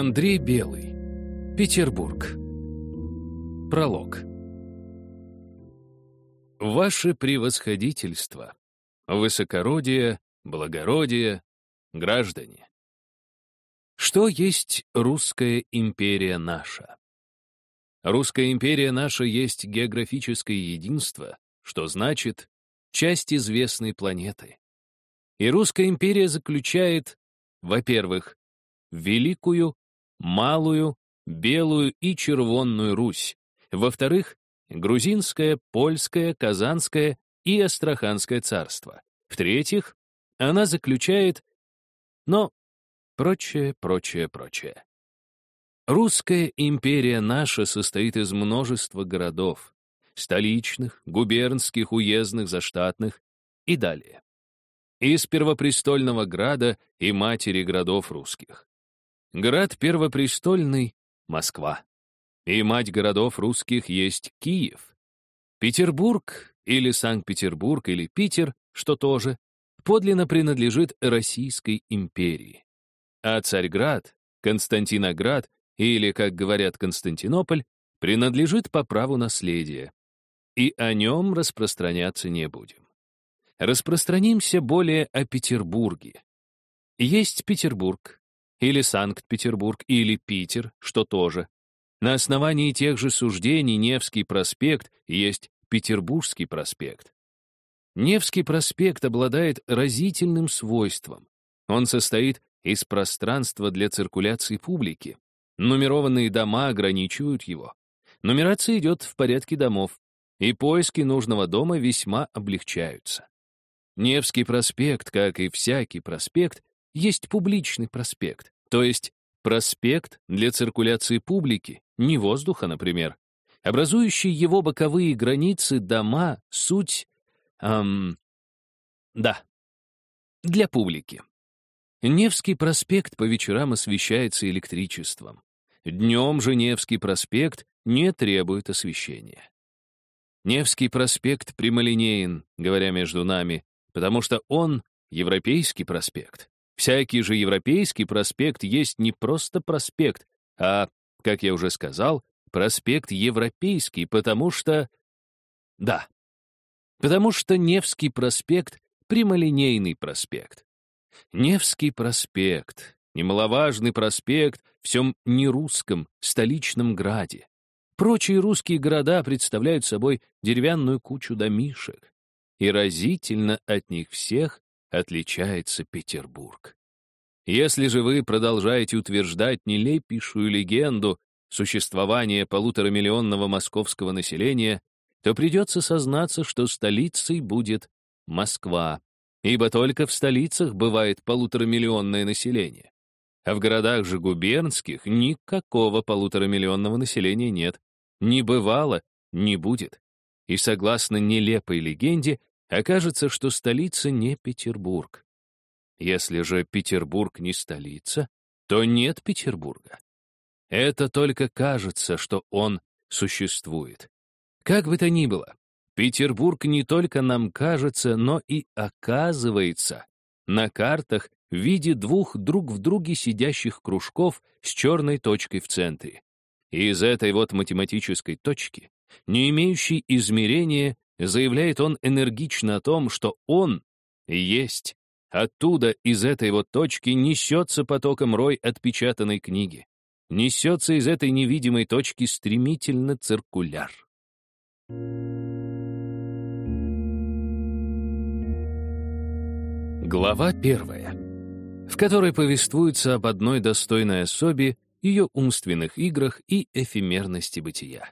Андрей Белый. Петербург. Пролог. Ваше превосходительство, высокородие, благородие, граждане. Что есть русская империя наша? Русская империя наша есть географическое единство, что значит часть известной планеты. И русская империя заключает, во-первых, Великую, Малую, Белую и Червонную Русь, во-вторых, Грузинское, Польское, Казанское и Астраханское царство, в-третьих, она заключает, но прочее, прочее, прочее. Русская империя наша состоит из множества городов, столичных, губернских, уездных, заштатных и далее. Из первопрестольного града и матери городов русских. Град первопрестольный — Москва. И мать городов русских есть Киев. Петербург или Санкт-Петербург или Питер, что тоже, подлинно принадлежит Российской империи. А Царьград, Константиноград или, как говорят, Константинополь, принадлежит по праву наследия. И о нем распространяться не будем. Распространимся более о Петербурге. Есть Петербург, или Санкт-Петербург, или Питер, что тоже. На основании тех же суждений Невский проспект есть Петербургский проспект. Невский проспект обладает разительным свойством. Он состоит из пространства для циркуляции публики. Нумерованные дома ограничивают его. Нумерация идет в порядке домов, и поиски нужного дома весьма облегчаются. Невский проспект, как и всякий проспект, есть публичный проспект, то есть проспект для циркуляции публики, не воздуха, например. Образующие его боковые границы дома — суть... Эм, да, для публики. Невский проспект по вечерам освещается электричеством. Днем же Невский проспект не требует освещения. Невский проспект прямолинеен, говоря между нами, потому что он — Европейский проспект. Всякий же европейский проспект есть не просто проспект, а, как я уже сказал, проспект европейский, потому что... Да, потому что Невский проспект — прямолинейный проспект. Невский проспект — немаловажный проспект в всем нерусском столичном граде. Прочие русские города представляют собой деревянную кучу домишек. И разительно от них всех отличается Петербург. Если же вы продолжаете утверждать нелепейшую легенду существования полуторамиллионного московского населения, то придется сознаться, что столицей будет Москва, ибо только в столицах бывает полуторамиллионное население. А в городах же губернских никакого полуторамиллионного населения нет. Не бывало, не будет. И согласно нелепой легенде, окажется, что столица не Петербург. Если же Петербург не столица, то нет Петербурга. Это только кажется, что он существует. Как бы то ни было, Петербург не только нам кажется, но и оказывается на картах в виде двух друг в друге сидящих кружков с черной точкой в центре. И из этой вот математической точки, не имеющей измерения, заявляет он энергично о том, что он есть. Оттуда, из этой вот точки, несется потоком рой отпечатанной книги. Несется из этой невидимой точки стремительно циркуляр. Глава первая, в которой повествуется об одной достойной особе, ее умственных играх и эфемерности бытия.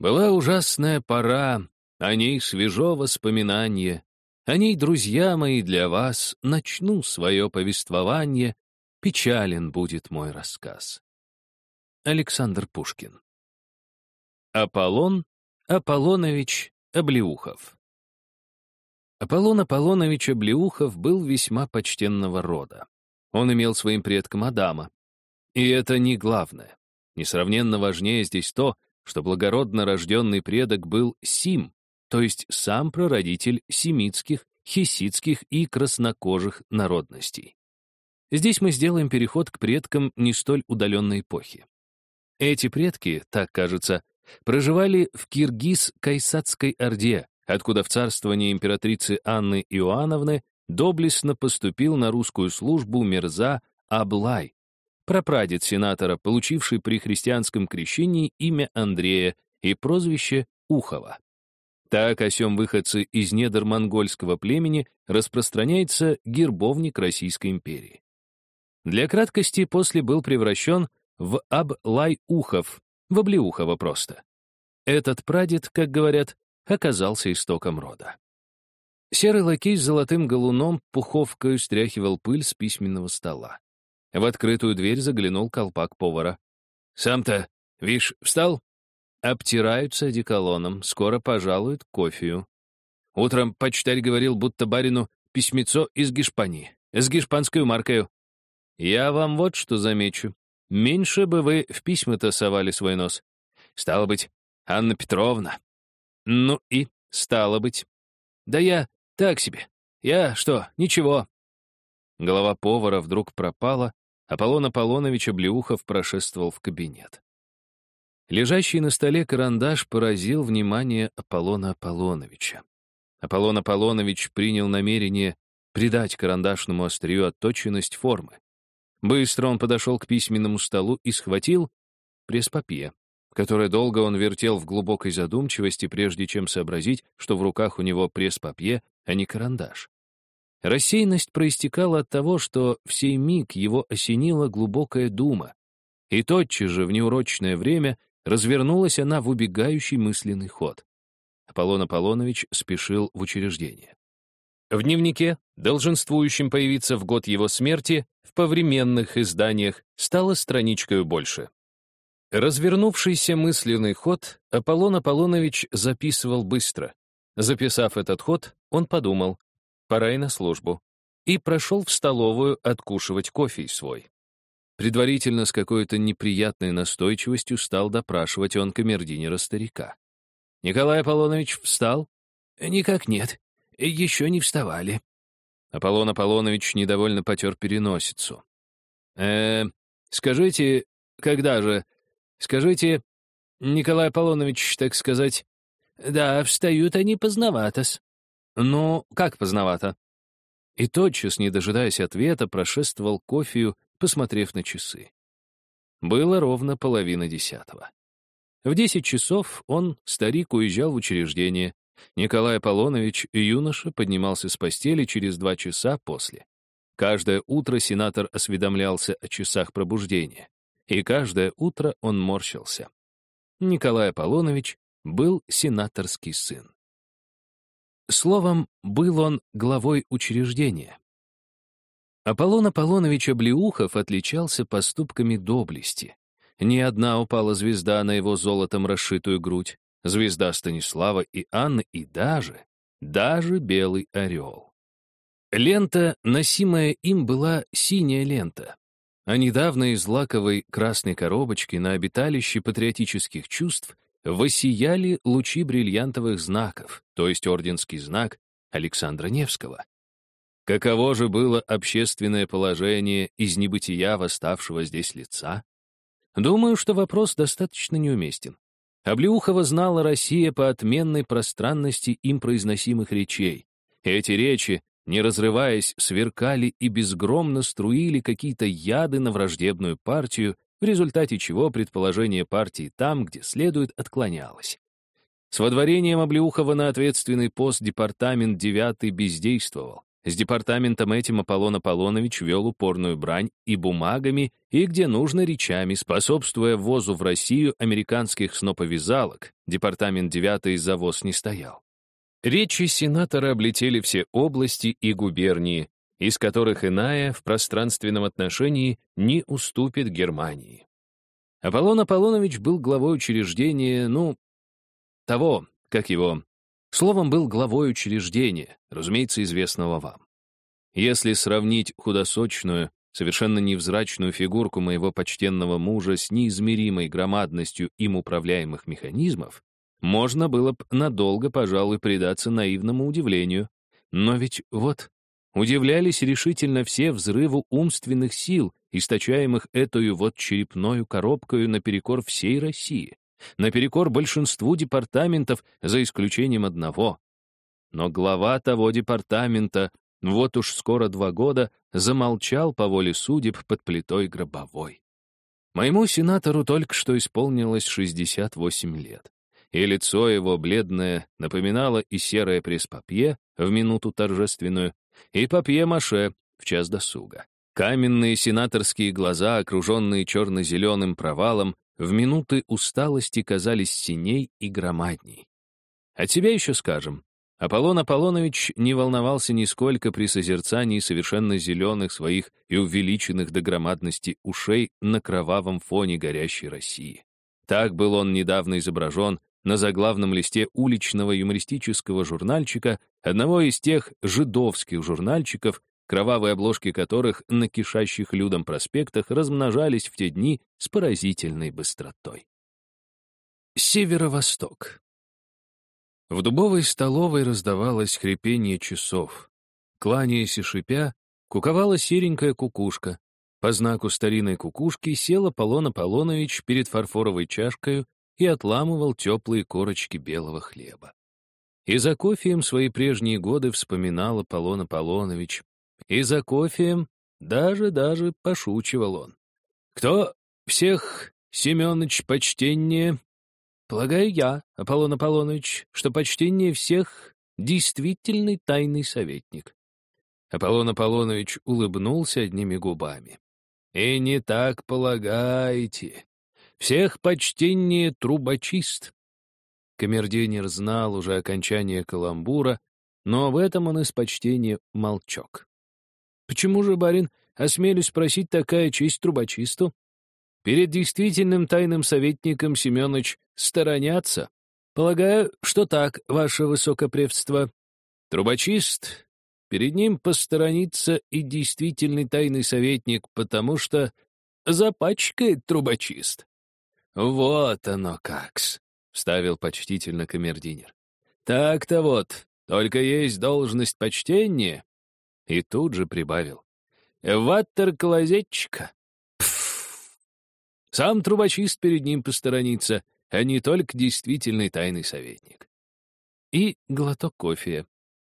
Была ужасная пора, о ней свежо воспоминание. О ней, друзья мои, для вас начну свое повествование. Печален будет мой рассказ. Александр Пушкин. Аполлон Аполлонович Облеухов. Аполлон Аполлонович Облеухов был весьма почтенного рода. Он имел своим предком Адама. И это не главное. Несравненно важнее здесь то, что благородно рожденный предок был Сим, то есть сам прародитель семитских, хесситских и краснокожих народностей. Здесь мы сделаем переход к предкам не столь удаленной эпохи. Эти предки, так кажется, проживали в Киргиз-Кайсатской Орде, откуда в царствование императрицы Анны Иоанновны доблестно поступил на русскую службу Мирза Аблай, прапрадед сенатора, получивший при христианском крещении имя Андрея и прозвище Ухова. Так о сём выходцы из недр монгольского племени распространяется гербовник Российской империи. Для краткости после был превращен в Аблай-Ухов, в Облеухова просто. Этот прадед, как говорят, оказался истоком рода. Серый лакей с золотым галуном пуховкой стряхивал пыль с письменного стола. В открытую дверь заглянул колпак повара. «Сам-то, вишь, встал?» Обтираются одеколоном, скоро пожалуют кофею. Утром почтарь говорил, будто барину письмецо из Гешпании, с гешпанской маркою. Я вам вот что замечу. Меньше бы вы в письма-то совали свой нос. Стало быть, Анна Петровна. Ну и стало быть. Да я так себе. Я что, ничего. Голова повара вдруг пропала, Аполлон Аполлонович Облеухов прошествовал в кабинет. Лежащий на столе карандаш поразил внимание Аполлона Аполлоновича. Аполлон Аполлонович принял намерение придать карандашному острию отточенность формы. Быстро он подошел к письменному столу и схватил пресс-папье, которое долго он вертел в глубокой задумчивости, прежде чем сообразить, что в руках у него пресс-папье, а не карандаш. Рассеянность проистекала от того, что в сей миг его осенила глубокая дума, и тотчас же в неурочное время Развернулась она в убегающий мысленный ход. Аполлон Аполлонович спешил в учреждение. В дневнике, долженствующем появиться в год его смерти, в повременных изданиях, стало страничкой больше. Развернувшийся мысленный ход Аполлон Аполлонович записывал быстро. Записав этот ход, он подумал, пора и на службу, и прошел в столовую откушивать кофе свой. Предварительно с какой-то неприятной настойчивостью стал допрашивать он камердинера-старика. «Николай Аполлонович встал?» «Никак нет. Еще не вставали». Аполлон Аполлонович недовольно потер переносицу. э скажите, когда же? Скажите, Николай Аполлонович, так сказать...» «Да, встают они поздновато-с». «Ну, как поздновато?» И тотчас, не дожидаясь ответа, прошествовал кофею посмотрев на часы. Было ровно половина десятого. В десять часов он, старик, уезжал в учреждение. Николай Аполлонович, юноша, поднимался с постели через два часа после. Каждое утро сенатор осведомлялся о часах пробуждения. И каждое утро он морщился. Николай Аполлонович был сенаторский сын. Словом, был он главой учреждения. Аполлон Аполлонович Облеухов отличался поступками доблести. Ни одна упала звезда на его золотом расшитую грудь, звезда Станислава и Анны, и даже, даже белый орел. Лента, носимая им, была синяя лента, а недавно из лаковой красной коробочки на обиталище патриотических чувств воссияли лучи бриллиантовых знаков, то есть орденский знак Александра Невского. Каково же было общественное положение из небытия восставшего здесь лица? Думаю, что вопрос достаточно неуместен. Облеухова знала Россия по отменной пространности им произносимых речей. Эти речи, не разрываясь, сверкали и безгромно струили какие-то яды на враждебную партию, в результате чего предположение партии там, где следует, отклонялось. С водворением Облеухова на ответственный пост департамент 9 бездействовал. С департаментом этим Аполлон Аполлонович вел упорную брань и бумагами, и, где нужно, речами, способствуя ввозу в Россию американских сноповязалок. Департамент 9 завоз не стоял. Речи сенатора облетели все области и губернии, из которых иная в пространственном отношении не уступит Германии. Аполлон Аполлонович был главой учреждения, ну, того, как его, Словом, был главой учреждения, разумеется, известного вам. Если сравнить худосочную, совершенно невзрачную фигурку моего почтенного мужа с неизмеримой громадностью им управляемых механизмов, можно было бы надолго, пожалуй, предаться наивному удивлению. Но ведь вот, Удивлялись решительно все взрыву умственных сил, источаемых эту вот черепною коробкою наперекор всей России, наперекор большинству департаментов, за исключением одного. Но глава того департамента, вот уж скоро два года, замолчал по воле судеб под плитой гробовой. Моему сенатору только что исполнилось 68 лет, и лицо его, бледное, напоминало и серое пресс-папье в минуту торжественную, и папье-маше в час досуга. Каменные сенаторские глаза, окруженные черно-зеленым провалом, в минуты усталости казались синей и громадней. От себя еще скажем. Аполлон Аполлонович не волновался нисколько при созерцании совершенно зеленых своих и увеличенных до громадности ушей на кровавом фоне горящей России. Так был он недавно изображен на заглавном листе уличного юмористического журнальчика, одного из тех жидовских журнальчиков, кровавые обложки которых на кишащих людом проспектах размножались в те дни с поразительной быстротой. Северо-восток. В дубовой столовой раздавалось хрипение часов. Кланяясь и шипя, куковала серенькая кукушка. По знаку старинной кукушки сел Аполлон Аполлонович перед фарфоровой чашкой и отламывал теплые корочки белого хлеба. И за кофеем свои прежние годы вспоминал Аполлон Аполлонович. И за кофеем даже-даже пошучивал он. «Кто всех, Семёныч, почтение?» «Полагаю я, Аполлон Аполлонович, что почтение всех действительный тайный советник». Аполлон Аполлонович улыбнулся одними губами. «И не так полагаете. Всех почтение трубочист. Камердинер знал уже окончание каламбура, но об этом он из почтения молчок. Почему же, барин, осмелюсь спросить такая честь трубочисту? Перед действительным тайным советником Семенович сторонятся. Полагаю, что так, ваше высокопревство. Трубочист, перед ним посторонится и действительный тайный советник, потому что запачкает трубочист. «Вот оно как-с», — вставил почтительно камердинер. «Так-то вот, только есть должность почтения». И тут же прибавил. «Ваттер-клозетчика». Сам трубочист перед ним посторонится, а не только действительный тайный советник. И глоток кофе.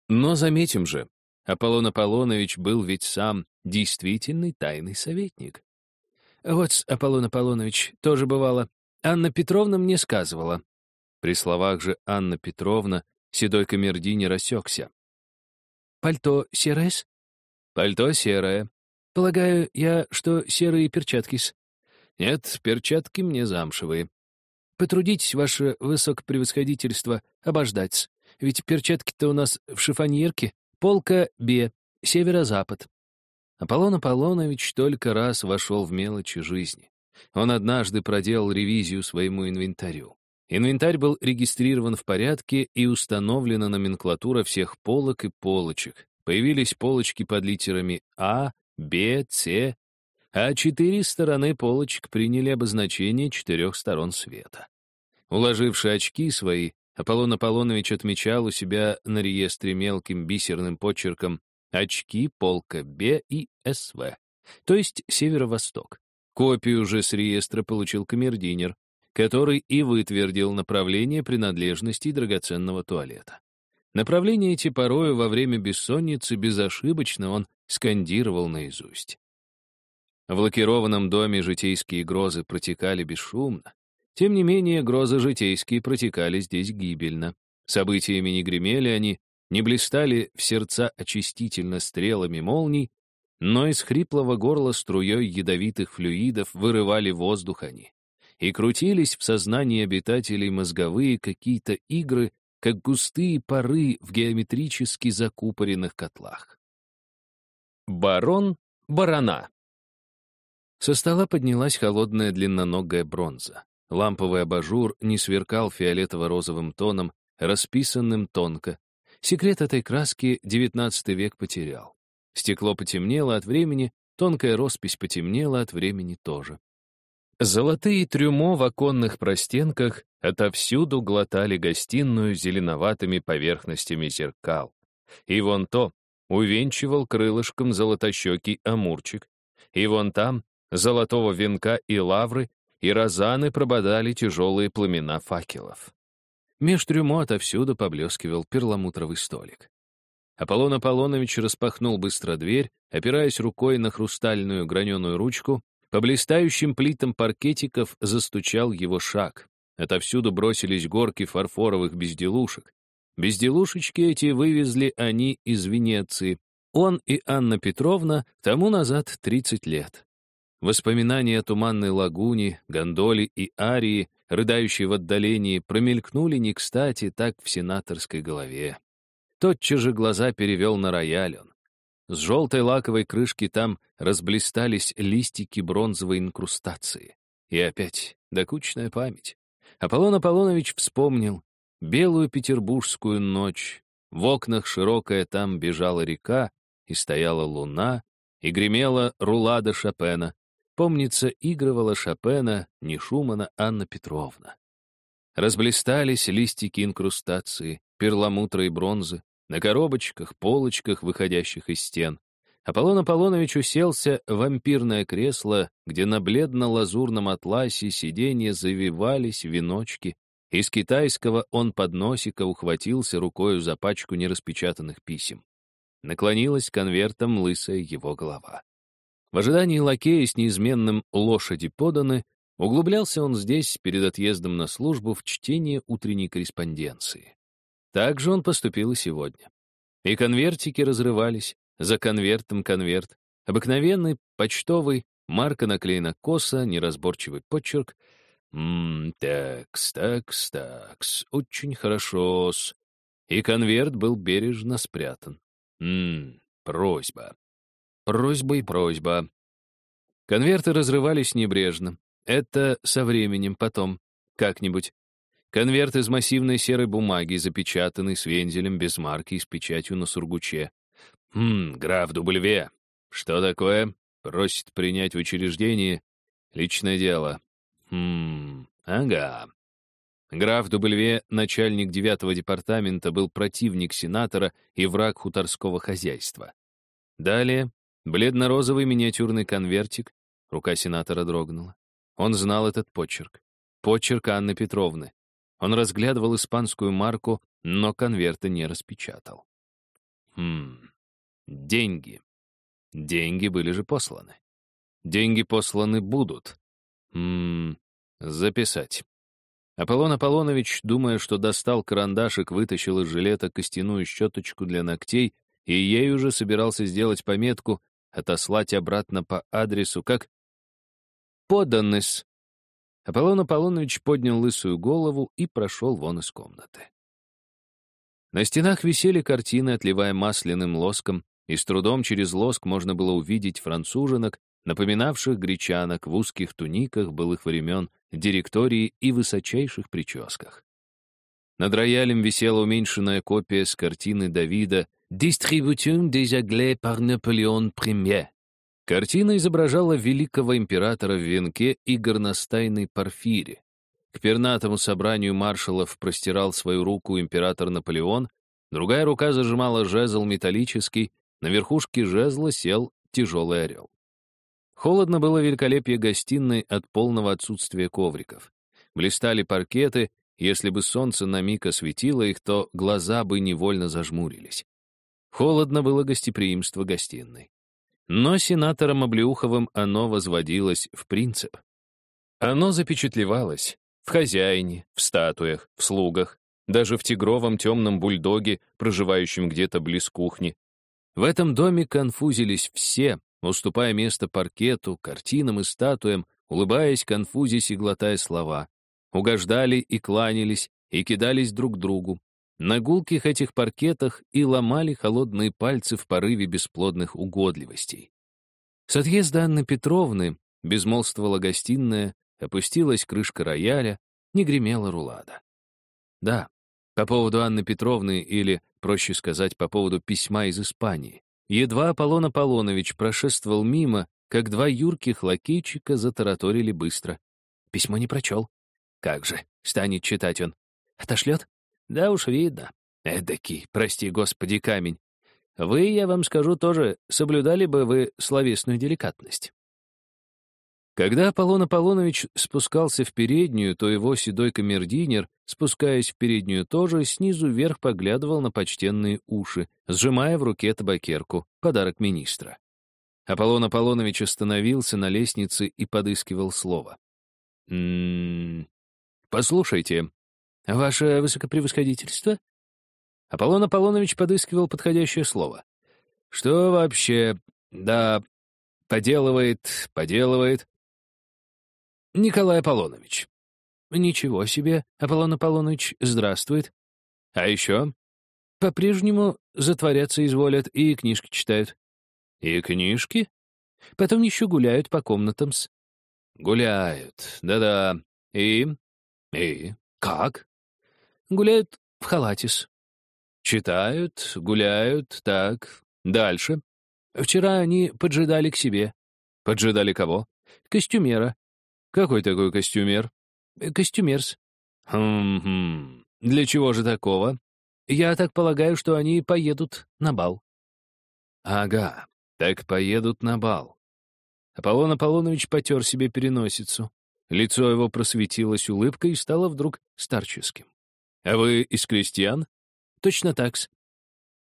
Но заметим же, Аполлон Аполлонович был ведь сам действительный тайный советник. Вот, Аполлон Аполлонович, тоже бывало. Анна Петровна мне сказывала. При словах же Анна Петровна седой камердине рассекся. Пальто серое Пальто серое. Полагаю я, что серые перчатки-с? Нет, перчатки мне замшевые. Потрудитесь, ваше высокопревосходительство, обождать Ведь перчатки-то у нас в шифоньерке. Полка Б, северо-запад. Аполлон Аполлонович только раз вошел в мелочи жизни. Он однажды проделал ревизию своему инвентарю. Инвентарь был регистрирован в порядке и установлена номенклатура всех полок и полочек. Появились полочки под литерами А, Б, С, а четыре стороны полочек приняли обозначение четырех сторон света. Уложивши очки свои, Аполлон Аполлонович отмечал у себя на реестре мелким бисерным почерком очки полка Б и СВ, то есть северо-восток. Копию же с реестра получил камердинер, который и вытвердил направление принадлежности драгоценного туалета. Направление эти порою во время бессонницы безошибочно он скандировал наизусть. В лакированном доме житейские грозы протекали бесшумно. Тем не менее, грозы житейские протекали здесь гибельно. Событиями не гремели они, не блистали в сердца очистительно стрелами молний, но из хриплого горла струей ядовитых флюидов вырывали воздух они. И крутились в сознании обитателей мозговые какие-то игры, как густые пары в геометрически закупоренных котлах. Барон барона. Со стола поднялась холодная длинноногая бронза. Ламповый абажур не сверкал фиолетово-розовым тоном, расписанным тонко, Секрет этой краски XIX век потерял. Стекло потемнело от времени, тонкая роспись потемнела от времени тоже. Золотые трюмо в оконных простенках отовсюду глотали гостиную зеленоватыми поверхностями зеркал. И вон то, увенчивал крылышком золотощекий амурчик. И вон там золотого венка и лавры и розаны прободали тяжелые пламена факелов. Меж трюмо отовсюду поблескивал перламутровый столик. Аполлон Аполлонович распахнул быстро дверь, опираясь рукой на хрустальную граненую ручку, по блистающим плитам паркетиков застучал его шаг. Отовсюду бросились горки фарфоровых безделушек. Безделушечки эти вывезли они из Венеции. Он и Анна Петровна тому назад 30 лет. Воспоминания о туманной лагуне, гондоле и арии, рыдающей в отдалении, промелькнули не кстати так в сенаторской голове. Тотчас же глаза перевел на рояль он. С желтой лаковой крышки там разблистались листики бронзовой инкрустации. И опять докучная память. Аполлон Аполлонович вспомнил белую петербургскую ночь. В окнах широкая там бежала река, и стояла луна, и гремела рулада Шопена. Помнится, игрывала Шопена, не Шумана, Анна Петровна. Разблистались листики инкрустации, перламутра и бронзы, на коробочках, полочках, выходящих из стен. Аполлон Аполлонович уселся в вампирное кресло, где на бледно-лазурном атласе сиденья завивались веночки. Из китайского он подносика ухватился рукою за пачку нераспечатанных писем. Наклонилась конвертом лысая его голова. В ожидании лакея с неизменным лошади поданы, углублялся он здесь перед отъездом на службу в чтение утренней корреспонденции. Так же он поступил и сегодня. И конвертики разрывались, за конвертом конверт, обыкновенный, почтовый, марка наклеена косо, неразборчивый почерк. Ммм, такс, такс, такс, очень хорошо-с. И конверт был бережно спрятан. Ммм, просьба. Просьба и просьба. Конверты разрывались небрежно. Это со временем, потом, как-нибудь. Конверт из массивной серой бумаги, запечатанный с вензелем без марки и с печатью на сургуче. «Хм, граф Дубльве. Что такое? Просит принять в учреждении. Личное дело. Хм, ага». Граф Дубльве, начальник девятого департамента, был противник сенатора и враг хуторского хозяйства. Далее Бледно-розовый миниатюрный конвертик. Рука сенатора дрогнула. Он знал этот почерк. Почерк Анны Петровны. Он разглядывал испанскую марку, но конверта не распечатал. Хм, деньги. Деньги были же посланы. Деньги посланы будут. Хм, записать. Аполлон Аполлонович, думая, что достал карандашик, вытащил из жилета костяную щеточку для ногтей и ей уже собирался сделать пометку отослать обратно по адресу, как «Поданность». Аполлон Аполлонович поднял лысую голову и прошел вон из комнаты. На стенах висели картины, отливая масляным лоском, и с трудом через лоск можно было увидеть француженок, напоминавших гречанок в узких туниках былых времен, директории и высочайших прическах. Над роялем висела уменьшенная копия с картины Давида «Distribution des Anglais par Napoléon Ier». Картина изображала великого императора в венке и горностайной парфире. К пернатому собранию маршалов простирал свою руку император Наполеон, другая рука зажимала жезл металлический, на верхушке жезла сел тяжелый орел. Холодно было великолепие гостиной от полного отсутствия ковриков. Блистали паркеты, если бы солнце на миг осветило их, то глаза бы невольно зажмурились. Холодно было гостеприимство гостиной. Но сенатором Облеуховым оно возводилось в принцип. Оно запечатлевалось в хозяине, в статуях, в слугах, даже в тигровом темном бульдоге, проживающем где-то близ кухни. В этом доме конфузились все, уступая место паркету, картинам и статуям, улыбаясь, конфузясь и глотая слова. Угождали и кланялись, и кидались друг другу, на гулких этих паркетах и ломали холодные пальцы в порыве бесплодных угодливостей. С отъезда Анны Петровны безмолвствовала гостиная, опустилась крышка рояля, не гремела рулада. Да, по поводу Анны Петровны или, проще сказать, по поводу письма из Испании. Едва Аполлон Аполлонович прошествовал мимо, как два юрких лакейчика затараторили быстро. Письмо не прочел. Как же, станет читать он. Отошлет? Да уж видно. Эдакий, прости господи, камень. Вы, я вам скажу тоже, соблюдали бы вы словесную деликатность. Когда Аполлон Аполлонович спускался в переднюю, то его седой камердинер, спускаясь в переднюю тоже, снизу вверх поглядывал на почтенные уши, сжимая в руке табакерку, подарок министра. Аполлон Аполлонович остановился на лестнице и подыскивал слово. «М «М-м, -м, «Послушайте, ваше высокопревосходительство?» Аполлон Аполлонович подыскивал подходящее слово. «Что вообще, да, поделывает, поделывает?» Николай Аполлонович. Ничего себе, Аполлон Аполлонович, здравствует. А еще? По-прежнему затворяться изволят и книжки читают. И книжки? Потом еще гуляют по комнатам-с. Гуляют, да-да. И? И? Как? Гуляют в халатис. Читают, гуляют, так. Дальше. Вчера они поджидали к себе. Поджидали кого? Костюмера. «Какой такой костюмер?» «Э, «Костюмерс». «Хм-хм. Для чего же такого?» «Я так полагаю, что они поедут на бал». «Ага, так поедут на бал». Аполлон Аполлонович потер себе переносицу. Лицо его просветилось улыбкой и стало вдруг старческим. «А вы из крестьян?» «Точно так-с».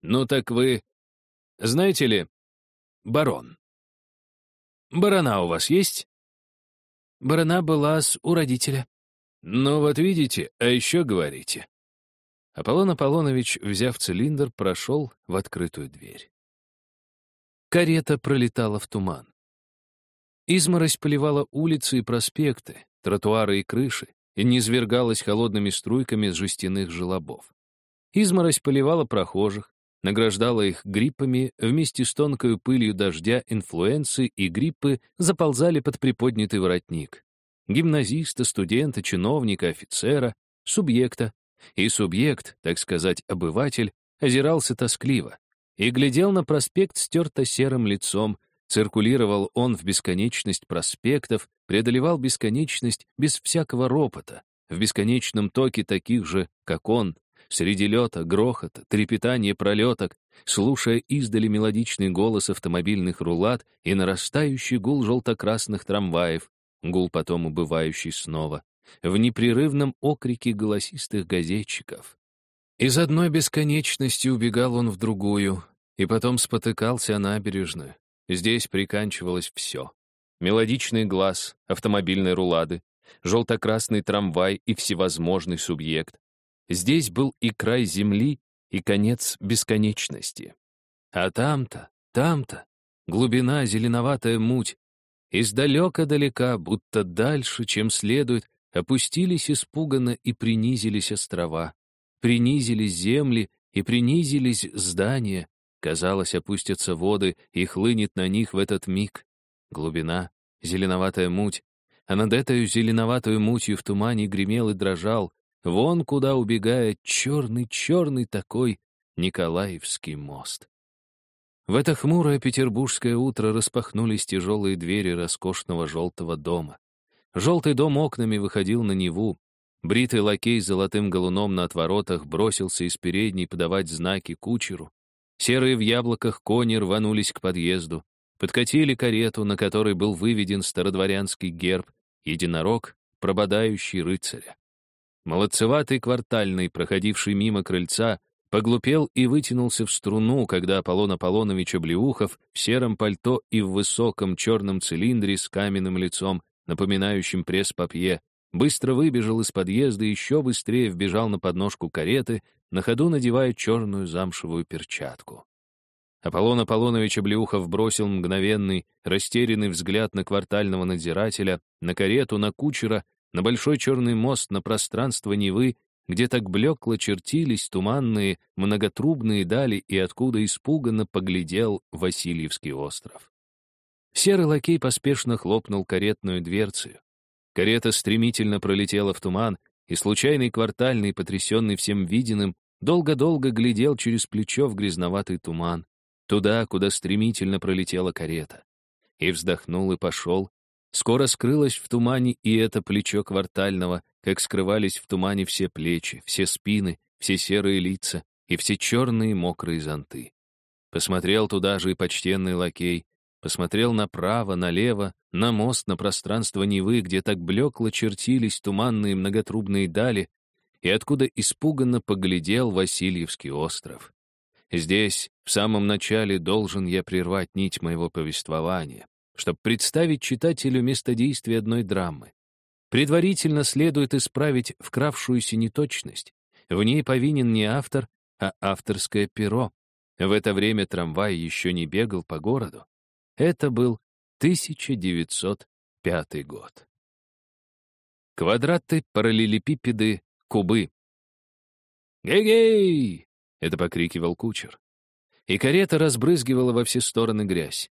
«Ну так вы, знаете ли, барон». «Барона у вас есть?» Барана была с у родителя. Ну вот видите, а еще говорите. Аполлон Аполлонович, взяв цилиндр, прошел в открытую дверь. Карета пролетала в туман. Изморозь поливала улицы и проспекты, тротуары и крыши, и низвергалась холодными струйками с жестяных желобов. Изморозь поливала прохожих, награждала их гриппами, вместе с тонкой пылью дождя инфлюенции и гриппы заползали под приподнятый воротник. Гимназиста, студента, чиновника, офицера, субъекта. И субъект, так сказать, обыватель, озирался тоскливо и глядел на проспект стерто-серым лицом, циркулировал он в бесконечность проспектов, преодолевал бесконечность без всякого ропота, в бесконечном токе таких же, как он, Среди лета, грохота, трепетания пролеток, слушая издали мелодичный голос автомобильных рулат и нарастающий гул желто-красных трамваев, гул потом убывающий снова, в непрерывном окрике голосистых газетчиков. Из одной бесконечности убегал он в другую, и потом спотыкался о набережную. Здесь приканчивалось все. Мелодичный глаз, автомобильной рулады, желто-красный трамвай и всевозможный субъект, Здесь был и край земли, и конец бесконечности. А там-то, там-то, глубина, зеленоватая муть. Издалека-далека, будто дальше, чем следует, опустились испуганно и принизились острова. Принизились земли и принизились здания. Казалось, опустятся воды, и хлынет на них в этот миг. Глубина, зеленоватая муть. А над этой зеленоватой мутью в тумане гремел и дрожал, Вон куда убегает черный-черный такой Николаевский мост. В это хмурое петербургское утро распахнулись тяжелые двери роскошного желтого дома. Желтый дом окнами выходил на Неву. Бритый лакей с золотым галуном на отворотах бросился из передней подавать знаки кучеру. Серые в яблоках кони рванулись к подъезду. Подкатили карету, на которой был выведен стародворянский герб, единорог, прободающий рыцаря. Молодцеватый квартальный, проходивший мимо крыльца, поглупел и вытянулся в струну, когда Аполлон Аполлонович Облеухов в сером пальто и в высоком черном цилиндре с каменным лицом, напоминающим пресс-папье, быстро выбежал из подъезда и еще быстрее вбежал на подножку кареты, на ходу надевая черную замшевую перчатку. Аполлон Аполлонович Облеухов бросил мгновенный, растерянный взгляд на квартального надзирателя, на карету, на кучера на большой черный мост, на пространство Невы, где так блекло чертились туманные, многотрубные дали и откуда испуганно поглядел Васильевский остров. Серый лакей поспешно хлопнул каретную дверцу. Карета стремительно пролетела в туман, и случайный квартальный, потрясенный всем виденным, долго-долго глядел через плечо в грязноватый туман, туда, куда стремительно пролетела карета. И вздохнул и пошел, Скоро скрылось в тумане и это плечо квартального, как скрывались в тумане все плечи, все спины, все серые лица и все черные мокрые зонты. Посмотрел туда же и почтенный лакей, посмотрел направо, налево, на мост, на пространство Невы, где так блекло чертились туманные многотрубные дали, и откуда испуганно поглядел Васильевский остров. Здесь, в самом начале, должен я прервать нить моего повествования, чтобы представить читателю место действия одной драмы. Предварительно следует исправить вкравшуюся неточность. В ней повинен не автор, а авторское перо. В это время трамвай еще не бегал по городу. Это был 1905 год. Квадраты, параллелепипеды, кубы. «Гей-гей!» — это покрикивал кучер. И карета разбрызгивала во все стороны грязь.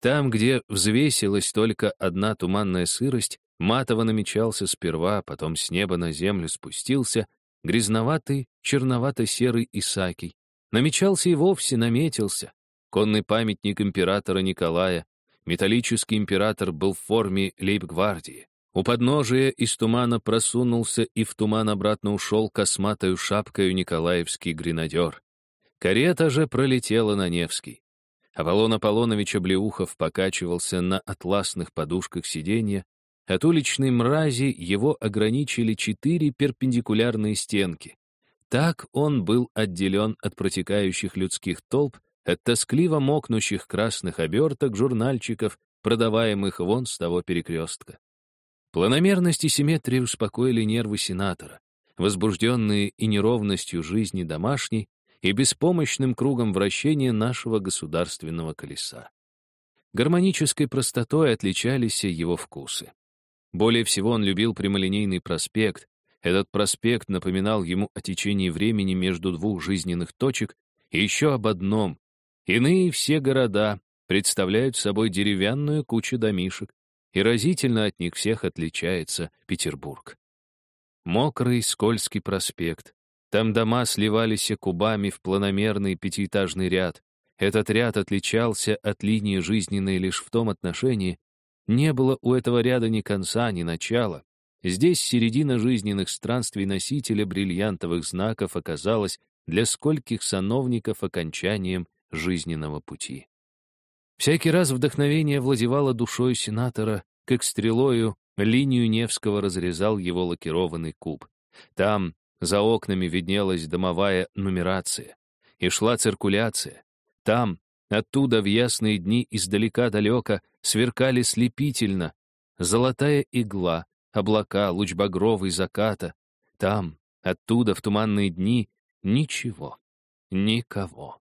Там, где взвесилась только одна туманная сырость, матово намечался сперва, потом с неба на землю спустился грязноватый, черновато-серый Исакий. Намечался и вовсе наметился. Конный памятник императора Николая. Металлический император был в форме лейб-гвардии. У подножия из тумана просунулся и в туман обратно ушел косматою шапкою Николаевский гренадер. Карета же пролетела на Невский. Аполлон Аполлонович Облеухов покачивался на атласных подушках сиденья. От уличной мрази его ограничили четыре перпендикулярные стенки. Так он был отделен от протекающих людских толп, от тоскливо мокнущих красных оберток журнальчиков, продаваемых вон с того перекрестка. Планомерность и симметрия успокоили нервы сенатора, возбужденные и неровностью жизни домашней, и беспомощным кругом вращения нашего государственного колеса. Гармонической простотой отличались его вкусы. Более всего он любил прямолинейный проспект. Этот проспект напоминал ему о течении времени между двух жизненных точек и еще об одном. Иные все города представляют собой деревянную кучу домишек, и разительно от них всех отличается Петербург. Мокрый, скользкий проспект. Там дома сливались кубами в планомерный пятиэтажный ряд. Этот ряд отличался от линии жизненной лишь в том отношении, не было у этого ряда ни конца, ни начала. Здесь середина жизненных странствий носителя бриллиантовых знаков оказалась для скольких сановников окончанием жизненного пути. Всякий раз вдохновение владевало душой сенатора, как стрелою линию Невского разрезал его лакированный куб. Там, за окнами, виднелась домовая нумерация. И шла циркуляция. Там, оттуда в ясные дни издалека-далека сверкали слепительно. Золотая игла, облака, луч багровый заката. Там, оттуда в туманные дни ничего, никого.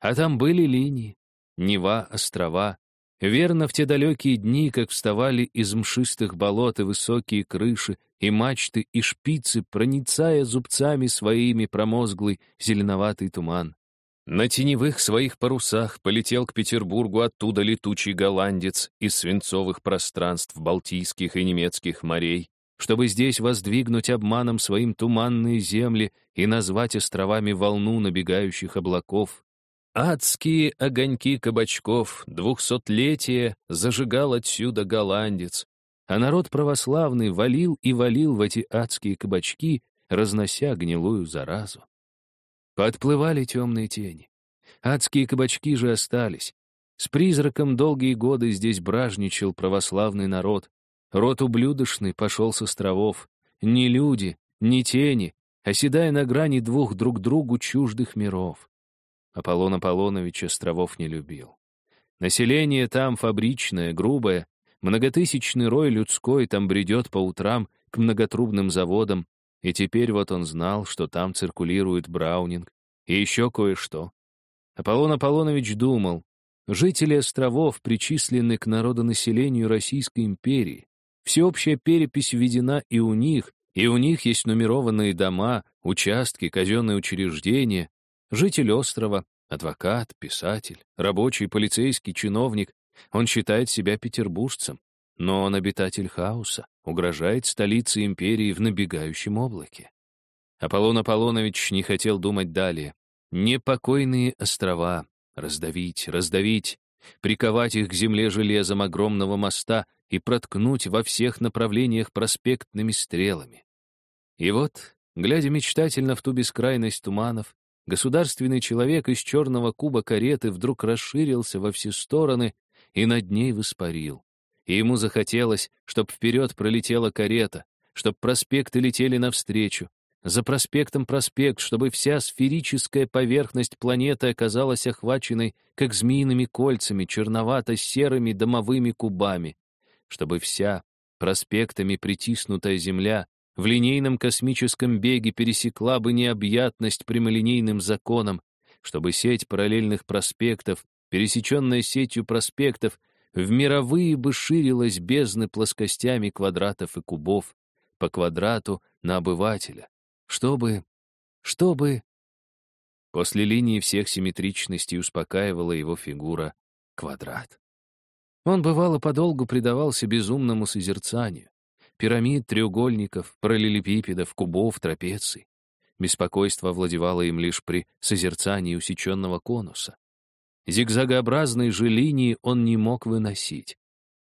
А там были линии, Нева, острова. Верно, в те далекие дни, как вставали из мшистых болот и высокие крыши, и мачты, и шпицы, проницая зубцами своими промозглый зеленоватый туман. На теневых своих парусах полетел к Петербургу оттуда летучий голландец из свинцовых пространств Балтийских и немецких морей, чтобы здесь воздвигнуть обманом своим туманные земли и назвать островами волну набегающих облаков, Адские огоньки кабачков, двухсотлетие зажигал отсюда голландец, а народ православный валил и валил в эти адские кабачки, разнося гнилую заразу. Подплывали темные тени. Адские кабачки же остались. С призраком долгие годы здесь бражничал православный народ. Род ублюдочный пошел с островов. Ни люди, ни тени, оседая на грани двух друг другу чуждых миров. Аполлон Аполлонович островов не любил. Население там фабричное, грубое, многотысячный рой людской там бредет по утрам к многотрубным заводам, и теперь вот он знал, что там циркулирует Браунинг и еще кое-что. Аполлон Аполлонович думал, жители островов причислены к народонаселению Российской империи, всеобщая перепись введена и у них, и у них есть нумерованные дома, участки, казенные учреждения, Житель острова, адвокат, писатель, рабочий, полицейский, чиновник. Он считает себя петербуржцем, но он обитатель хаоса, угрожает столице империи в набегающем облаке. Аполлон Аполлонович не хотел думать далее. Непокойные острова. Раздавить, раздавить, приковать их к земле железом огромного моста и проткнуть во всех направлениях проспектными стрелами. И вот, глядя мечтательно в ту бескрайность туманов, государственный человек из черного куба кареты вдруг расширился во все стороны и над ней воспарил. И ему захотелось, чтоб вперед пролетела карета, чтоб проспекты летели навстречу, за проспектом проспект, чтобы вся сферическая поверхность планеты оказалась охваченной, как змеиными кольцами, черновато-серыми домовыми кубами, чтобы вся проспектами притиснутая Земля в линейном космическом беге пересекла бы необъятность прямолинейным законом, чтобы сеть параллельных проспектов, пересеченная сетью проспектов, в мировые бы ширилась бездны плоскостями квадратов и кубов, по квадрату на обывателя, чтобы... чтобы... После линии всех симметричностей успокаивала его фигура квадрат. Он бывало подолгу предавался безумному созерцанию. Пирамид, треугольников, параллелепипедов, кубов, трапеций. Беспокойство овладевало им лишь при созерцании усеченного конуса. Зигзагообразные же линии он не мог выносить.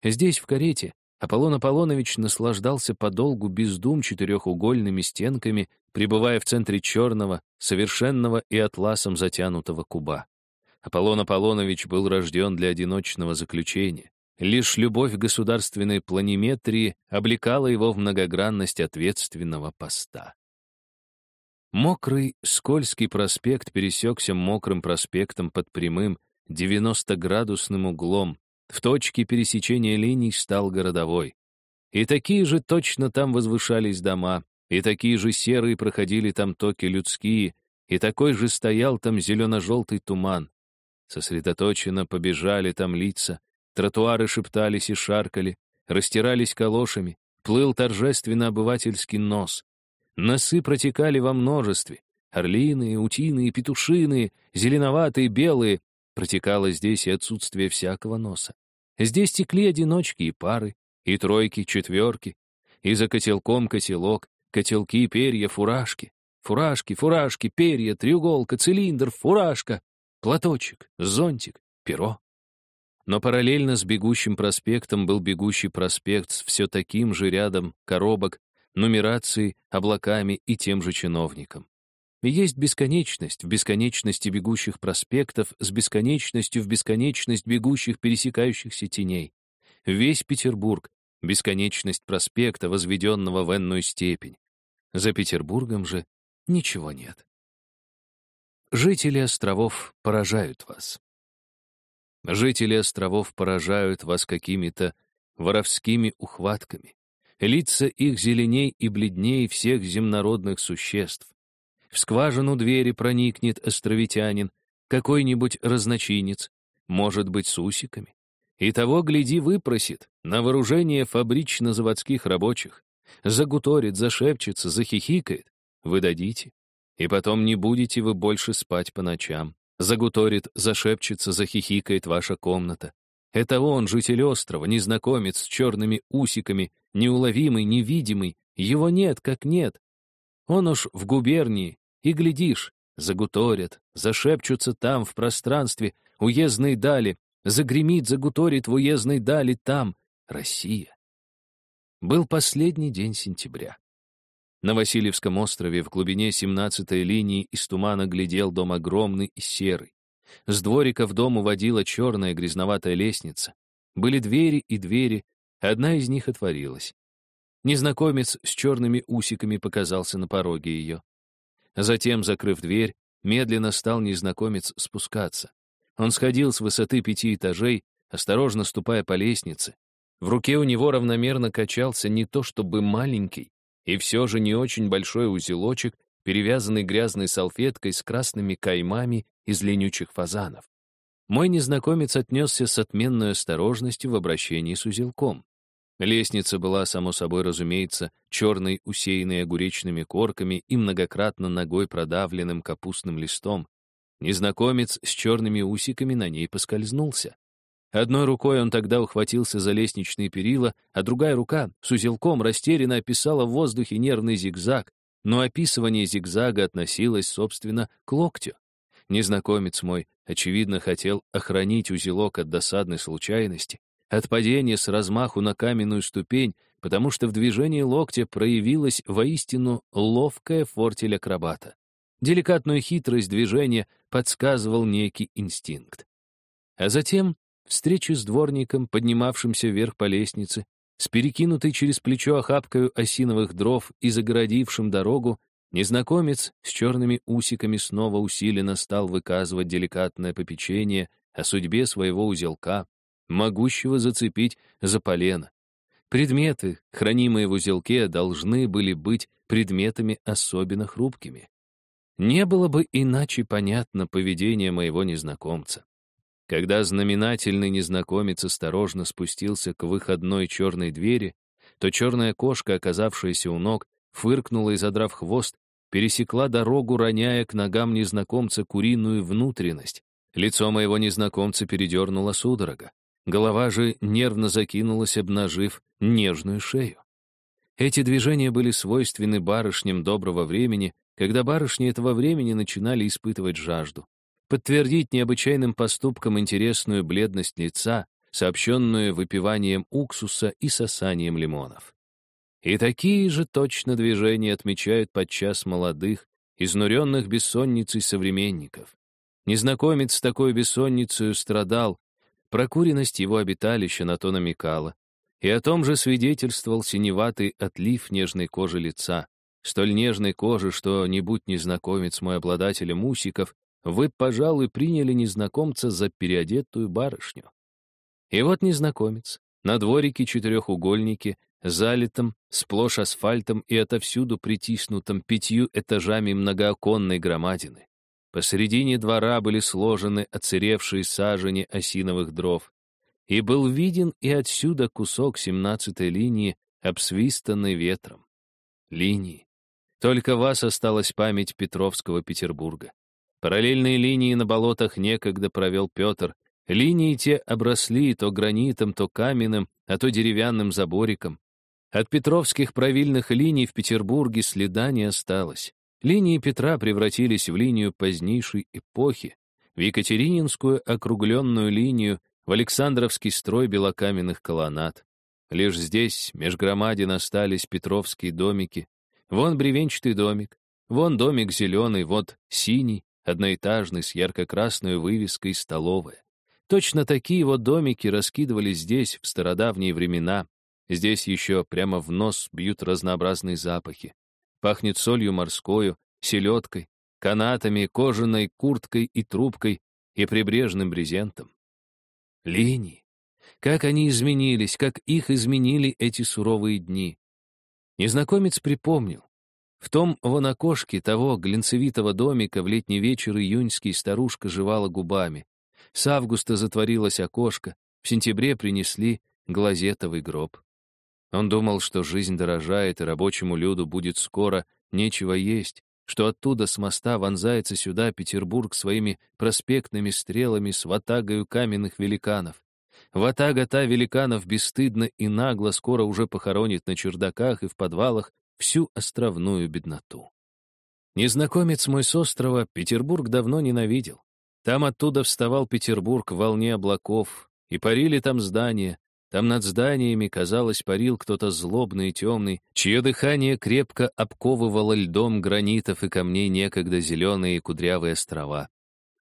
Здесь, в карете, Аполлон Аполлонович наслаждался подолгу бездум четырехугольными стенками, пребывая в центре черного, совершенного и атласом затянутого куба. Аполлон Аполлонович был рожден для одиночного заключения. Лишь любовь государственной планиметрии облекала его в многогранность ответственного поста. Мокрый, скользкий проспект пересекся мокрым проспектом под прямым, 90-градусным углом, в точке пересечения линий стал городовой. И такие же точно там возвышались дома, и такие же серые проходили там токи людские, и такой же стоял там зелено-желтый туман. Сосредоточенно побежали там лица, тротуары шептались и шаркали, растирались калошами, плыл торжественно обывательский нос. Носы протекали во множестве, орлиные, утиные, петушиные, зеленоватые, белые, протекало здесь и отсутствие всякого носа. Здесь текли одиночки и пары, и тройки, четверки, и за котелком котелок, котелки, перья, фуражки. Фуражки, фуражки, перья, треуголка, цилиндр, фуражка, платочек, зонтик, перо. Но параллельно с бегущим проспектом был бегущий проспект с все таким же рядом коробок, нумерацией, облаками и тем же чиновником. Есть бесконечность в бесконечности бегущих проспектов с бесконечностью в бесконечность бегущих пересекающихся теней. Весь Петербург — бесконечность проспекта, возведенного в энную степень. За Петербургом же ничего нет. Жители островов поражают вас. Жители островов поражают вас какими-то воровскими ухватками. Лица их зеленей и бледней всех земнородных существ. В скважину двери проникнет островитянин, какой-нибудь разночинец, может быть, с усиками. И того, гляди, выпросит на вооружение фабрично-заводских рабочих. Загуторит, зашепчется, захихикает. Вы дадите. И потом не будете вы больше спать по ночам. Загуторит, зашепчется, захихикает ваша комната. Это он, житель острова, незнакомец с черными усиками, неуловимый, невидимый. Его нет, как нет. Он уж в губернии, и, глядишь, загуторят, зашепчутся там, в пространстве, уездной дали, загремит, загуторит в уездной дали там, Россия. Был последний день сентября. На Васильевском острове в глубине 17-й линии из тумана глядел дом огромный и серый. С дворика в дом уводила черная грязноватая лестница. Были двери и двери, одна из них отворилась. Незнакомец с черными усиками показался на пороге ее. Затем, закрыв дверь, медленно стал незнакомец спускаться. Он сходил с высоты пяти этажей, осторожно ступая по лестнице. В руке у него равномерно качался не то чтобы маленький, и все же не очень большой узелочек, перевязанный грязной салфеткой с красными каймами из ленючих фазанов. Мой незнакомец отнесся с отменной осторожностью в обращении с узелком. Лестница была, само собой разумеется, черной, усеянной огуречными корками и многократно ногой продавленным капустным листом. Незнакомец с черными усиками на ней поскользнулся. Одной рукой он тогда ухватился за лестничные перила, а другая рука с узелком растерянно описала в воздухе нервный зигзаг, но описывание зигзага относилось, собственно, к локтю. Незнакомец мой, очевидно, хотел охранить узелок от досадной случайности, от падения с размаху на каменную ступень, потому что в движении локтя проявилась воистину ловкая фортель акробата. деликатную хитрость движения подсказывал некий инстинкт. А затем встреча с дворником, поднимавшимся вверх по лестнице, с перекинутой через плечо охапкою осиновых дров и загородившим дорогу, незнакомец с черными усиками снова усиленно стал выказывать деликатное попечение о судьбе своего узелка, могущего зацепить за полено. Предметы, хранимые в узелке, должны были быть предметами особенно хрупкими. Не было бы иначе понятно поведение моего незнакомца. Когда знаменательный незнакомец осторожно спустился к выходной черной двери, то черная кошка, оказавшаяся у ног, фыркнула и, задрав хвост, пересекла дорогу, роняя к ногам незнакомца куриную внутренность. Лицо моего незнакомца передернуло судорога. Голова же нервно закинулась, обнажив нежную шею. Эти движения были свойственны барышням доброго времени, когда барышни этого времени начинали испытывать жажду подтвердить необычайным поступком интересную бледность лица, сообщенную выпиванием уксуса и сосанием лимонов. И такие же точно движения отмечают подчас молодых, изнуренных бессонницей современников. Незнакомец с такой бессонницей страдал, прокуренность его обиталища на то намекала, и о том же свидетельствовал синеватый отлив нежной кожи лица, столь нежной кожи, что, не будь незнакомец мой обладателем усиков, вы, пожалуй, приняли незнакомца за переодетую барышню. И вот незнакомец, на дворике четырехугольнике, залитом, сплошь асфальтом и отовсюду притиснутом пятью этажами многооконной громадины. Посередине двора были сложены оцеревшие сажени осиновых дров, и был виден и отсюда кусок семнадцатой линии, обсвистанной ветром. Линии. Только вас осталась память Петровского Петербурга. Параллельные линии на болотах некогда провел Петр. Линии те обросли то гранитом, то каменным, а то деревянным забориком. От петровских правильных линий в Петербурге следа не осталось. Линии Петра превратились в линию позднейшей эпохи, в Екатерининскую округленную линию, в Александровский строй белокаменных колоннад. Лишь здесь, меж громадин, остались петровские домики. Вон бревенчатый домик, вон домик зеленый, вот синий, одноэтажный, с ярко-красной вывеской «Столовая». Точно такие вот домики раскидывались здесь в стародавние времена. Здесь еще прямо в нос бьют разнообразные запахи. Пахнет солью морскою, селедкой, канатами, кожаной курткой и трубкой и прибрежным брезентом. Линии. Как они изменились, как их изменили эти суровые дни. Незнакомец припомнил. В том вон окошке того глинцевитого домика в летний вечер июньский старушка жевала губами. С августа затворилось окошко, в сентябре принесли глазетовый гроб. Он думал, что жизнь дорожает, и рабочему люду будет скоро нечего есть, что оттуда с моста вонзается сюда Петербург своими проспектными стрелами с ватагою каменных великанов. Ватага та великанов бесстыдно и нагло скоро уже похоронит на чердаках и в подвалах всю островную бедноту. Незнакомец мой с острова Петербург давно ненавидел. Там оттуда вставал Петербург в волне облаков, и парили там здания, там над зданиями, казалось, парил кто-то злобный и темный, чье дыхание крепко обковывало льдом гранитов и камней некогда зеленые и кудрявые острова.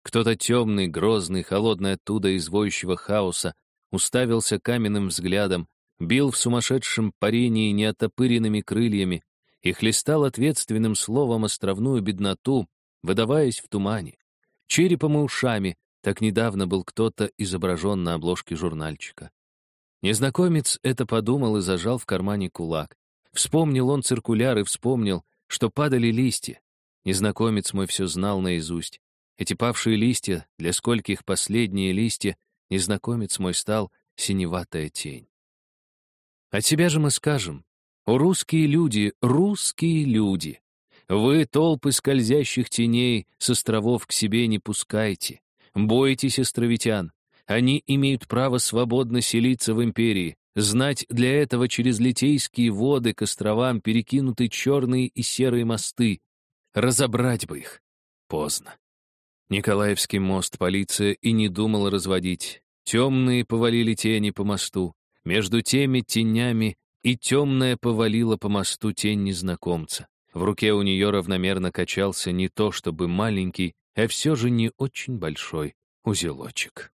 Кто-то темный, грозный, холодный оттуда из воющего хаоса уставился каменным взглядом, бил в сумасшедшем парении неотопыренными крыльями, и хлестал ответственным словом островную бедноту, выдаваясь в тумане. Черепом и ушами так недавно был кто-то изображен на обложке журнальчика. Незнакомец это подумал и зажал в кармане кулак. Вспомнил он циркуляр и вспомнил, что падали листья. Незнакомец мой все знал наизусть. Эти павшие листья, для скольких последние листья, незнакомец мой стал синеватая тень. От себя же мы скажем, русские люди, русские люди! Вы толпы скользящих теней с островов к себе не пускайте. Бойтесь островитян. Они имеют право свободно селиться в империи, знать для этого через литейские воды к островам перекинуты черные и серые мосты. Разобрать бы их. Поздно. Николаевский мост полиция и не думала разводить. Темные повалили тени по мосту. Между теми тенями и темная повалила по мосту тень незнакомца. В руке у нее равномерно качался не то чтобы маленький, а все же не очень большой узелочек.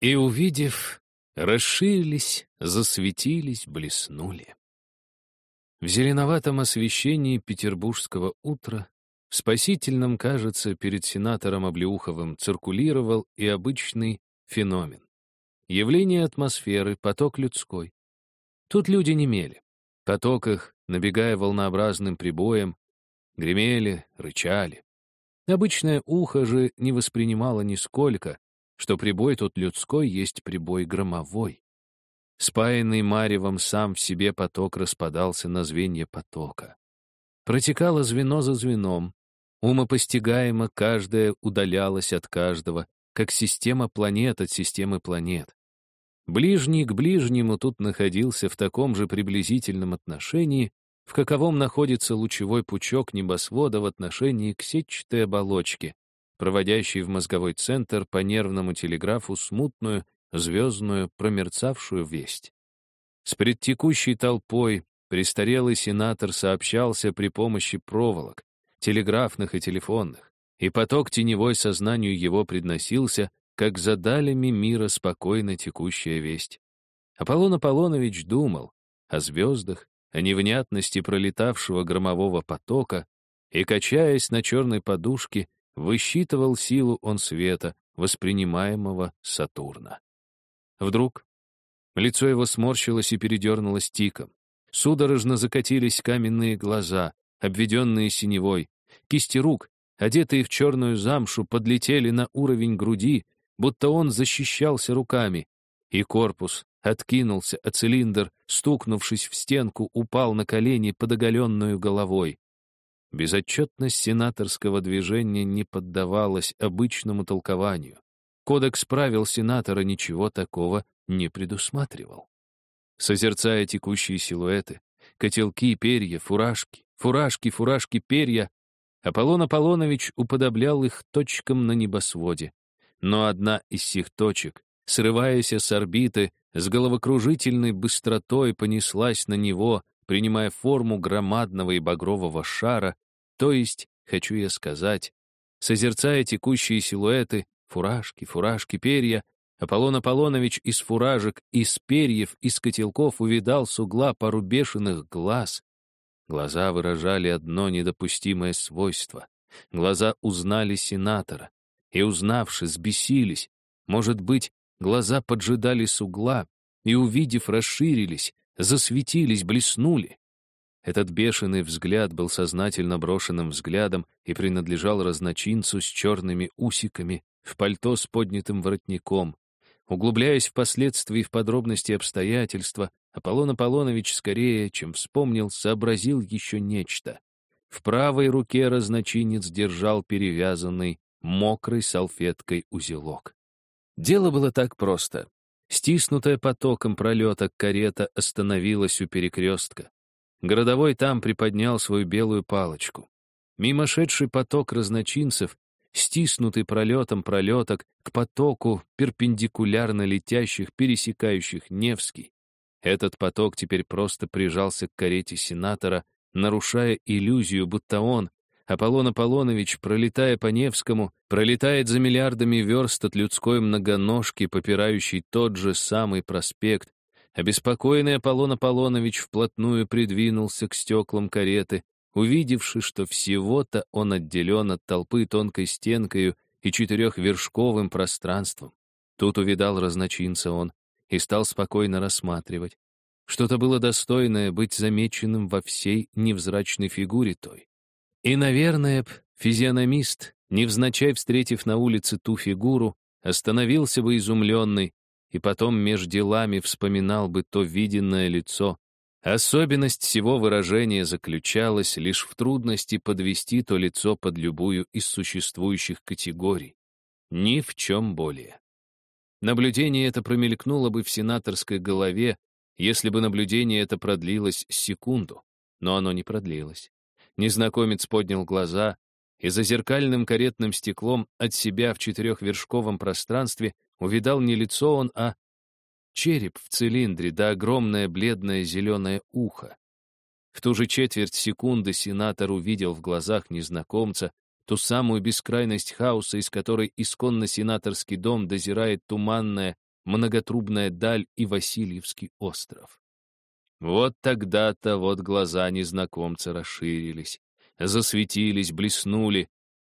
И, увидев, расширились, засветились, блеснули. В зеленоватом освещении петербургского утра в спасительном, кажется, перед сенатором Облеуховым циркулировал и обычный феномен. Явление атмосферы, поток людской. Тут люди не мели. Поток их, набегая волнообразным прибоем, гремели, рычали. Обычное ухо же не воспринимало нисколько, что прибой тот людской есть прибой громовой. Спаянный маревом сам в себе поток распадался на звенья потока. Протекало звено за звеном, умопостигаемо каждое удалялось от каждого, как система планет от системы планет. Ближний к ближнему тут находился в таком же приблизительном отношении, в каковом находится лучевой пучок небосвода в отношении к сетчатой оболочке, проводящей в мозговой центр по нервному телеграфу смутную, звездную, промерцавшую весть. С предтекущей толпой престарелый сенатор сообщался при помощи проволок, телеграфных и телефонных, и поток теневой сознанию его предносился, как за далями мира спокойно текущая весть. Аполлон Аполлонович думал о звездах, о невнятности пролетавшего громового потока и, качаясь на черной подушке, высчитывал силу он света, воспринимаемого Сатурна. Вдруг лицо его сморщилось и передернулось тиком. Судорожно закатились каменные глаза, обведенные синевой. Кисти рук, одетые в черную замшу, подлетели на уровень груди, будто он защищался руками, и корпус откинулся, а цилиндр, стукнувшись в стенку, упал на колени под оголенную головой. Безотчетность сенаторского движения не поддавалась обычному толкованию. Кодекс правил сенатора ничего такого не предусматривал. Созерцая текущие силуэты, котелки, перья, фуражки, фуражки, фуражки, перья, Аполлон Аполлонович уподоблял их точкам на небосводе, но одна из сих точек, срываясь с орбиты, с головокружительной быстротой понеслась на него, принимая форму громадного и багрового шара, то есть, хочу я сказать, созерцая текущие силуэты, фуражки, фуражки, перья, Аполлон Аполлонович из фуражек, из перьев, из котелков увидал с угла пару бешеных глаз. Глаза выражали одно недопустимое свойство. Глаза узнали сенатора и, узнавши, сбесились. Может быть, глаза поджидали с угла и, увидев, расширились, засветились, блеснули. Этот бешеный взгляд был сознательно брошенным взглядом и принадлежал разночинцу с черными усиками в пальто с поднятым воротником. Углубляясь впоследствии в подробности обстоятельства, Аполлон Аполлонович скорее, чем вспомнил, сообразил еще нечто. В правой руке разночинец держал перевязанный мокрой салфеткой узелок. Дело было так просто. Стиснутая потоком пролета карета остановилась у перекрестка. Городовой там приподнял свою белую палочку. Мимо шедший поток разночинцев, стиснутый пролетом пролеток к потоку перпендикулярно летящих, пересекающих Невский. Этот поток теперь просто прижался к карете сенатора, нарушая иллюзию, будто он, Аполлон Аполлонович, пролетая по Невскому, пролетает за миллиардами верст от людской многоножки, попирающей тот же самый проспект. Обеспокоенный Аполлон Аполлонович вплотную придвинулся к стеклам кареты, увидевши, что всего-то он отделен от толпы тонкой стенкою и четырехвершковым пространством. Тут увидал разночинца он и стал спокойно рассматривать. Что-то было достойное быть замеченным во всей невзрачной фигуре той. И, наверное, физиономист, невзначай встретив на улице ту фигуру, остановился бы изумленный и потом меж делами вспоминал бы то виденное лицо. Особенность всего выражения заключалась лишь в трудности подвести то лицо под любую из существующих категорий. Ни в чем более. Наблюдение это промелькнуло бы в сенаторской голове, если бы наблюдение это продлилось секунду, но оно не продлилось. Незнакомец поднял глаза, и за зеркальным каретным стеклом от себя в четырехвершковом пространстве увидал не лицо он, а череп в цилиндре да огромное бледное зеленое ухо. В ту же четверть секунды сенатор увидел в глазах незнакомца ту самую бескрайность хаоса, из которой исконно сенаторский дом дозирает туманная, многотрубная даль и Васильевский остров. Вот тогда-то вот глаза незнакомца расширились, засветились, блеснули,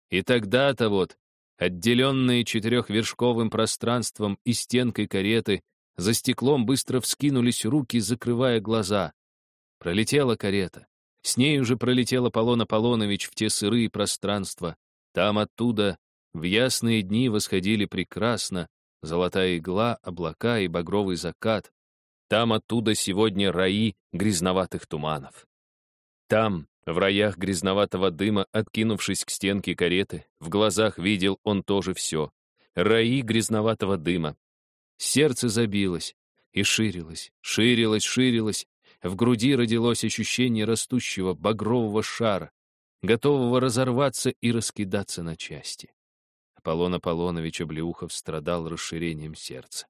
и тогда-то вот, отделенные четырехвершковым пространством и стенкой кареты, за стеклом быстро вскинулись руки, закрывая глаза. Пролетела карета. С ней уже пролетел Аполлон Аполлонович в те сырые пространства. Там оттуда в ясные дни восходили прекрасно золотая игла, облака и багровый закат. Там оттуда сегодня раи грязноватых туманов. Там, в раях грязноватого дыма, откинувшись к стенке кареты, в глазах видел он тоже все. Раи грязноватого дыма. Сердце забилось и ширилось, ширилось, ширилось, в груди родилось ощущение растущего багрового шара, готового разорваться и раскидаться на части. Аполлон Аполлонович Облеухов страдал расширением сердца.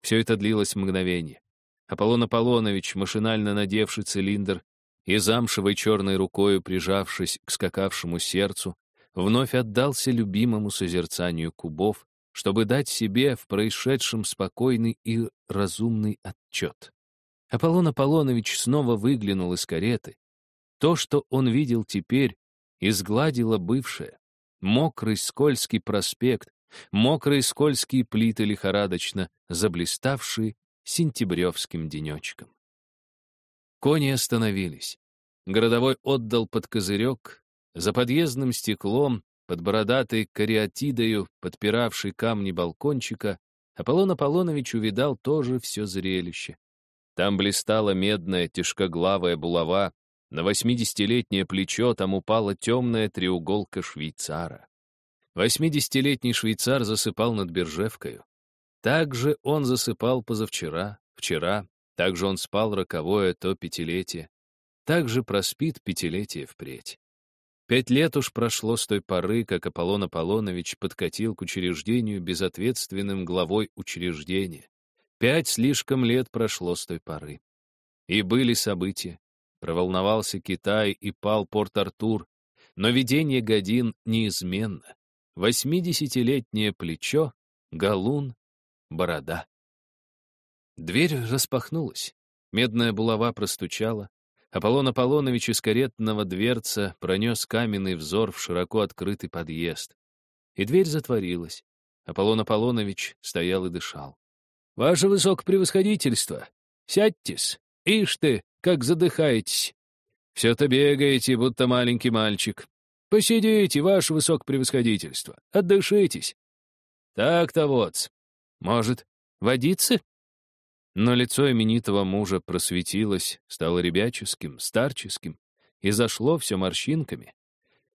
Все это длилось мгновение. Аполлон Аполлонович, машинально надевший цилиндр и замшевой черной рукою прижавшись к скакавшему сердцу, вновь отдался любимому созерцанию кубов, чтобы дать себе в происшедшем спокойный и разумный отчет. Аполлон Аполлонович снова выглянул из кареты. То, что он видел теперь, изгладило бывшее. Мокрый скользкий проспект, мокрые скользкие плиты лихорадочно, заблиставшие сентябревским денечком. Кони остановились. Городовой отдал под козырек, за подъездным стеклом, под бородатой кариатидою, подпиравшей камни балкончика, Аполлон Аполлонович увидал тоже все зрелище. Там блистала медная тяжкоглавая булава, на восьмидесятилетнее плечо там упала темная треуголка швейцара. Восьмидесятилетний швейцар засыпал над Биржевкою. Так же он засыпал позавчера, вчера, так же он спал роковое то пятилетие, так же проспит пятилетие впредь. Пять лет уж прошло с той поры, как Аполлон Аполлонович подкатил к учреждению безответственным главой учреждения. Пять слишком лет прошло с той поры. И были события. Проволновался Китай и пал Порт-Артур. Но видение годин неизменно. Восьмидесятилетнее плечо, галун, борода. Дверь распахнулась. Медная булава простучала. Аполлон Аполлонович из каретного дверца пронес каменный взор в широко открытый подъезд. И дверь затворилась. Аполлон Аполлонович стоял и дышал. «Ваше высокопревосходительство! Сядьтесь! Ишь ты, как задыхаетесь! Все-то бегаете, будто маленький мальчик. Посидите, ваше высокопревосходительство, отдышитесь. Так-то вот. Может, водиться?» Но лицо именитого мужа просветилось, стало ребяческим, старческим, и зашло все морщинками.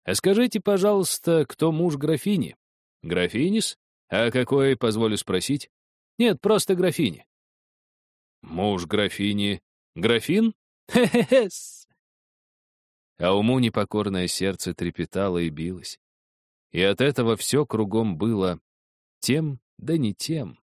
«А скажите, пожалуйста, кто муж графини?» «Графинис? А какой, позволю спросить?» Нет, просто графини. Муж графини. Графин? Хе-хе-хе. А уму непокорное сердце трепетало и билось. И от этого все кругом было тем, да не тем.